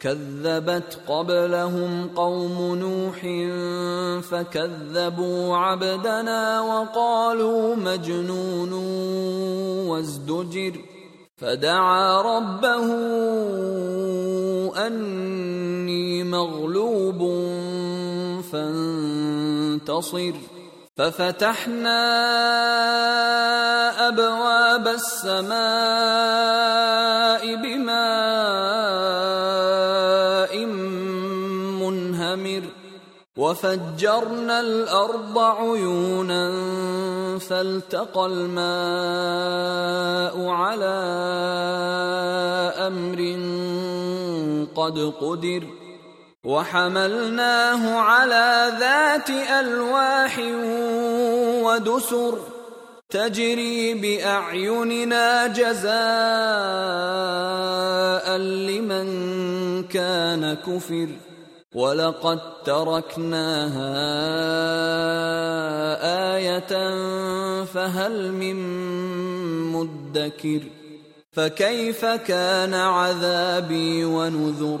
كذبت قبلهم قوم نوح فكذبوا عبدنا وقالوا مجنون وازدجر فدعا ربه أني مغلوب فانتصر. ففتحنا أبواب السماء بماء منهمر وفجرنا الأرض عيونا فالتقى الماء على أمر قد قدر وحملناه على ذات ألواح ودسر تجري بأعيننا جزاء لمن كان كفر ولقد تركناها آية فهل من مدكر فكيف كان عذابي ونذر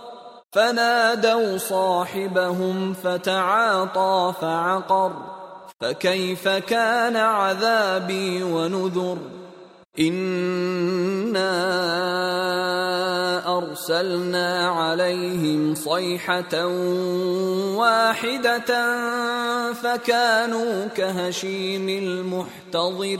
فنادوا صاحبهم فتعاطى فعقر فكيف كان عذابي ونذر؟ إنا أرسلنا عليهم صيحة واحدة فكانوا كهشيم المحتضر.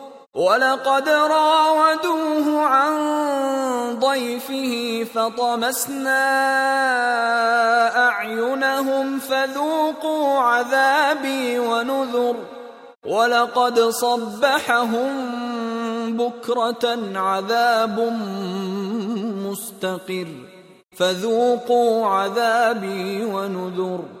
ولقد راودوه عن ضيفه فطمسنا اعينهم فذوقوا عذابي ونذر ولقد صبحهم بكره عذاب مستقر فذوقوا عذابي ونذر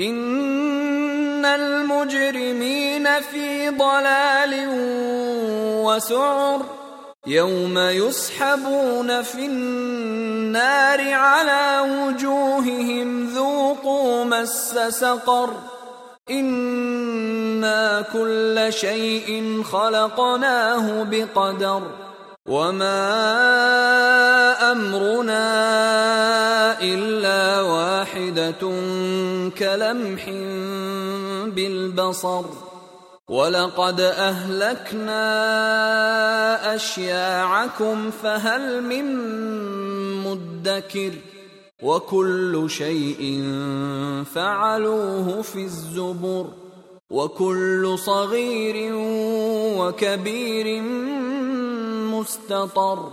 إن المجرمين في ضلال وسعر يوم يسحبون في النار على وجوههم ذوقوا مس سقر إنا كل شيء خلقناه بقدر وما أمرنا إلا واحدة كلمح بالبصر ولقد أهلكنا أشياعكم فهل من مدكر وكل شيء فعلوه في الزبر وكل صغير وكبير مستطر